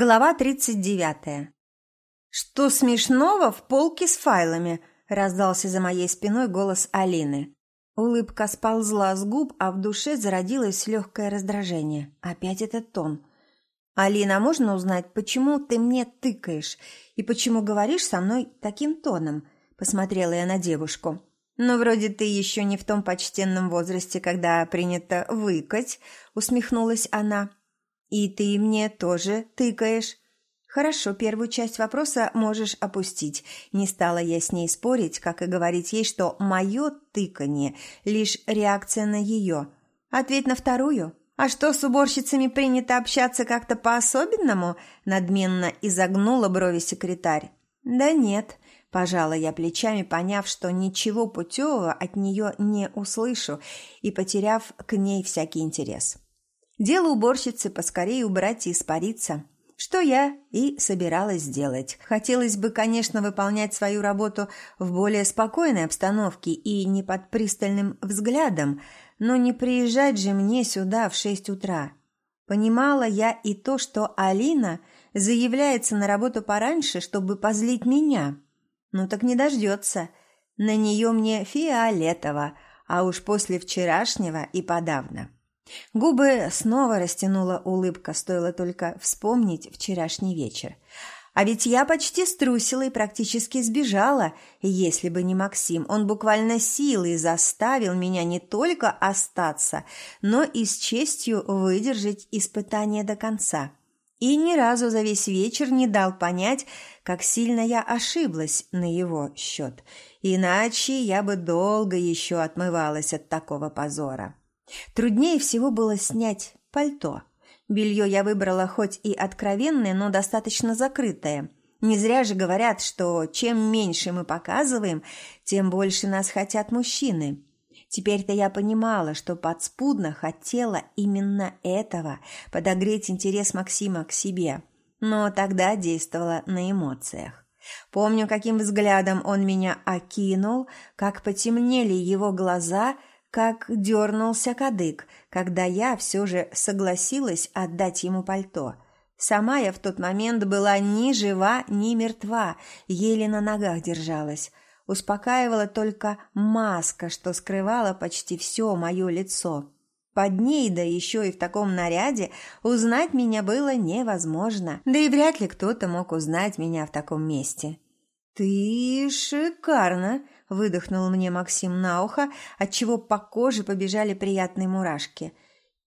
Глава 39. «Что смешного в полке с файлами?» – раздался за моей спиной голос Алины. Улыбка сползла с губ, а в душе зародилось легкое раздражение. Опять этот тон. «Алина, можно узнать, почему ты мне тыкаешь и почему говоришь со мной таким тоном?» – посмотрела я на девушку. «Ну, вроде ты еще не в том почтенном возрасте, когда принято выкать», – усмехнулась она. «И ты мне тоже тыкаешь?» «Хорошо, первую часть вопроса можешь опустить. Не стала я с ней спорить, как и говорить ей, что мое тыканье – лишь реакция на ее. Ответь на вторую. А что, с уборщицами принято общаться как-то по-особенному?» – надменно изогнула брови секретарь. «Да нет», – пожала я плечами, поняв, что ничего путевого от нее не услышу и потеряв к ней всякий интерес. Дело уборщицы поскорее убрать и испариться. Что я и собиралась сделать. Хотелось бы, конечно, выполнять свою работу в более спокойной обстановке и не под пристальным взглядом, но не приезжать же мне сюда в шесть утра. Понимала я и то, что Алина заявляется на работу пораньше, чтобы позлить меня. Ну так не дождется. На нее мне фиолетово, а уж после вчерашнего и подавно. Губы снова растянула улыбка, стоило только вспомнить вчерашний вечер. А ведь я почти струсила и практически сбежала, если бы не Максим. Он буквально силой заставил меня не только остаться, но и с честью выдержать испытание до конца. И ни разу за весь вечер не дал понять, как сильно я ошиблась на его счет. Иначе я бы долго еще отмывалась от такого позора. Труднее всего было снять пальто. Белье я выбрала хоть и откровенное, но достаточно закрытое. Не зря же говорят, что чем меньше мы показываем, тем больше нас хотят мужчины. Теперь-то я понимала, что подспудно хотела именно этого – подогреть интерес Максима к себе. Но тогда действовала на эмоциях. Помню, каким взглядом он меня окинул, как потемнели его глаза – как дернулся кадык, когда я все же согласилась отдать ему пальто. Сама я в тот момент была ни жива, ни мертва, еле на ногах держалась. Успокаивала только маска, что скрывала почти все мое лицо. Под ней, да еще и в таком наряде, узнать меня было невозможно. Да и вряд ли кто-то мог узнать меня в таком месте. «Ты шикарно!» Выдохнул мне Максим на ухо, отчего по коже побежали приятные мурашки.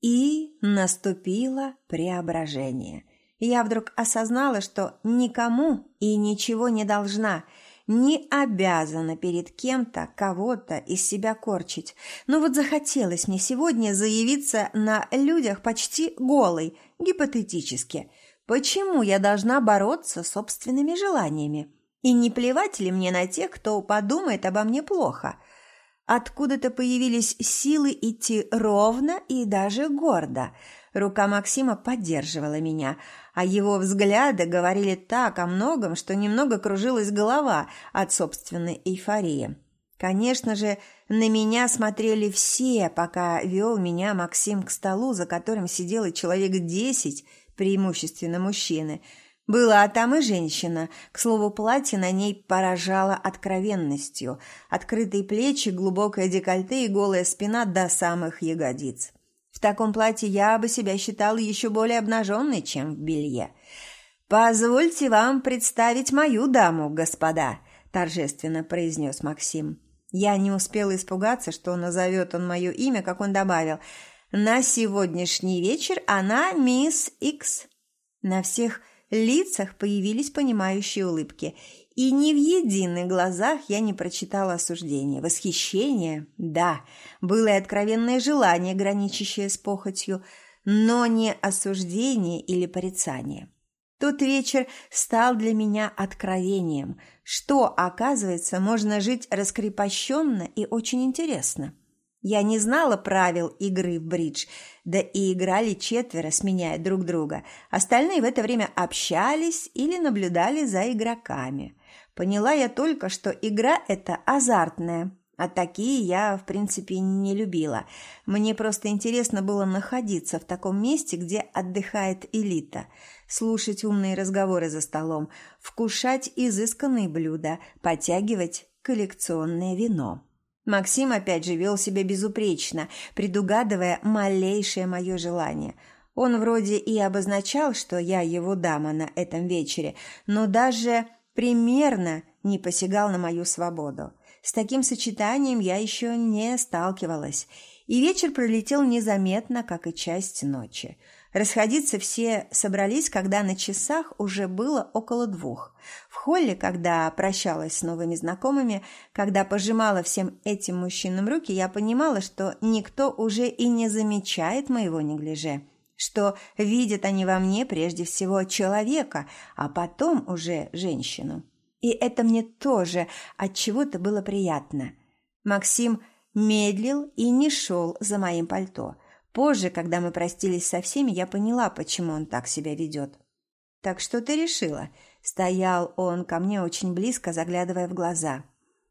И наступило преображение. Я вдруг осознала, что никому и ничего не должна, не обязана перед кем-то кого-то из себя корчить. Но вот захотелось мне сегодня заявиться на людях почти голой, гипотетически. Почему я должна бороться с собственными желаниями? И не плевать ли мне на тех, кто подумает обо мне плохо? Откуда-то появились силы идти ровно и даже гордо. Рука Максима поддерживала меня, а его взгляды говорили так о многом, что немного кружилась голова от собственной эйфории. Конечно же, на меня смотрели все, пока вел меня Максим к столу, за которым сидело человек десять, преимущественно мужчины – была там и женщина. К слову, платье на ней поражало откровенностью. Открытые плечи, глубокое декольте и голая спина до самых ягодиц. В таком платье я бы себя считала еще более обнаженной, чем в белье. «Позвольте вам представить мою даму, господа», – торжественно произнес Максим. Я не успела испугаться, что назовет он мое имя, как он добавил. «На сегодняшний вечер она мисс Икс». На всех лицах появились понимающие улыбки, и ни в единых глазах я не прочитала осуждения. Восхищение, да, было и откровенное желание, граничащее с похотью, но не осуждение или порицание. Тот вечер стал для меня откровением, что, оказывается, можно жить раскрепощенно и очень интересно. Я не знала правил игры в бридж, да и играли четверо, сменяя друг друга. Остальные в это время общались или наблюдали за игроками. Поняла я только, что игра эта азартная. А такие я, в принципе, не любила. Мне просто интересно было находиться в таком месте, где отдыхает элита, слушать умные разговоры за столом, вкушать изысканные блюда, потягивать коллекционное вино. Максим опять же вел себя безупречно, предугадывая малейшее мое желание. Он вроде и обозначал, что я его дама на этом вечере, но даже примерно не посягал на мою свободу. С таким сочетанием я еще не сталкивалась, и вечер пролетел незаметно, как и часть ночи. Расходиться все собрались, когда на часах уже было около двух. В холле, когда прощалась с новыми знакомыми, когда пожимала всем этим мужчинам руки, я понимала, что никто уже и не замечает моего неглиже, что видят они во мне прежде всего человека, а потом уже женщину. И это мне тоже от чего-то было приятно. Максим медлил и не шел за моим пальто. Позже, когда мы простились со всеми, я поняла, почему он так себя ведет. «Так что ты решила?» Стоял он ко мне очень близко, заглядывая в глаза.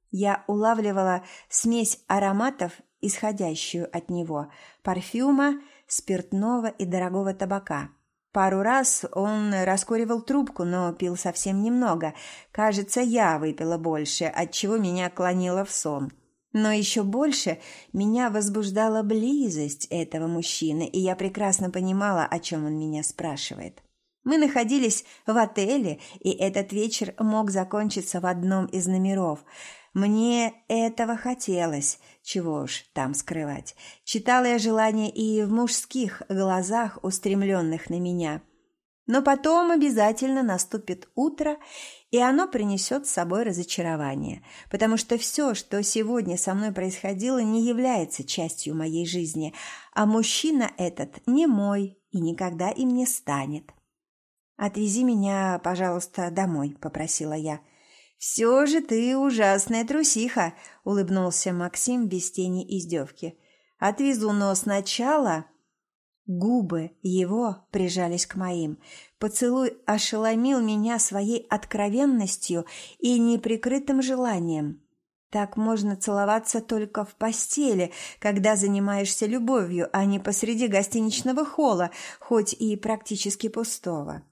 Я улавливала смесь ароматов, исходящую от него, парфюма, спиртного и дорогого табака. Пару раз он раскуривал трубку, но пил совсем немного. Кажется, я выпила больше, отчего меня клонило в сон. Но еще больше меня возбуждала близость этого мужчины, и я прекрасно понимала, о чем он меня спрашивает. Мы находились в отеле, и этот вечер мог закончиться в одном из номеров – мне этого хотелось, чего уж там скрывать. Читала я желание и в мужских глазах, устремленных на меня. Но потом обязательно наступит утро, и оно принесет с собой разочарование, потому что все, что сегодня со мной происходило, не является частью моей жизни, а мужчина этот не мой и никогда им не станет. «Отвези меня, пожалуйста, домой», — попросила я. — «Все же ты ужасная трусиха», — улыбнулся Максим без тени издевки. «Отвезу, но сначала...» Губы его прижались к моим. Поцелуй ошеломил меня своей откровенностью и неприкрытым желанием. Так можно целоваться только в постели, когда занимаешься любовью, а не посреди гостиничного холла, хоть и практически пустого.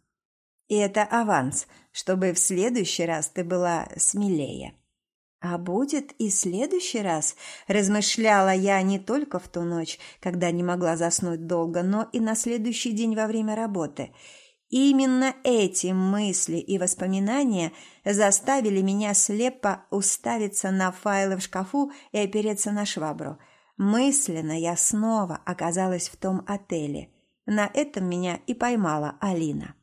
И это аванс, чтобы в следующий раз ты была смелее. А будет и следующий раз, размышляла я не только в ту ночь, когда не могла заснуть долго, но и на следующий день во время работы. Именно эти мысли и воспоминания заставили меня слепо уставиться на файлы в шкафу и опереться на швабру. Мысленно я снова оказалась в том отеле. На этом меня и поймала Алина.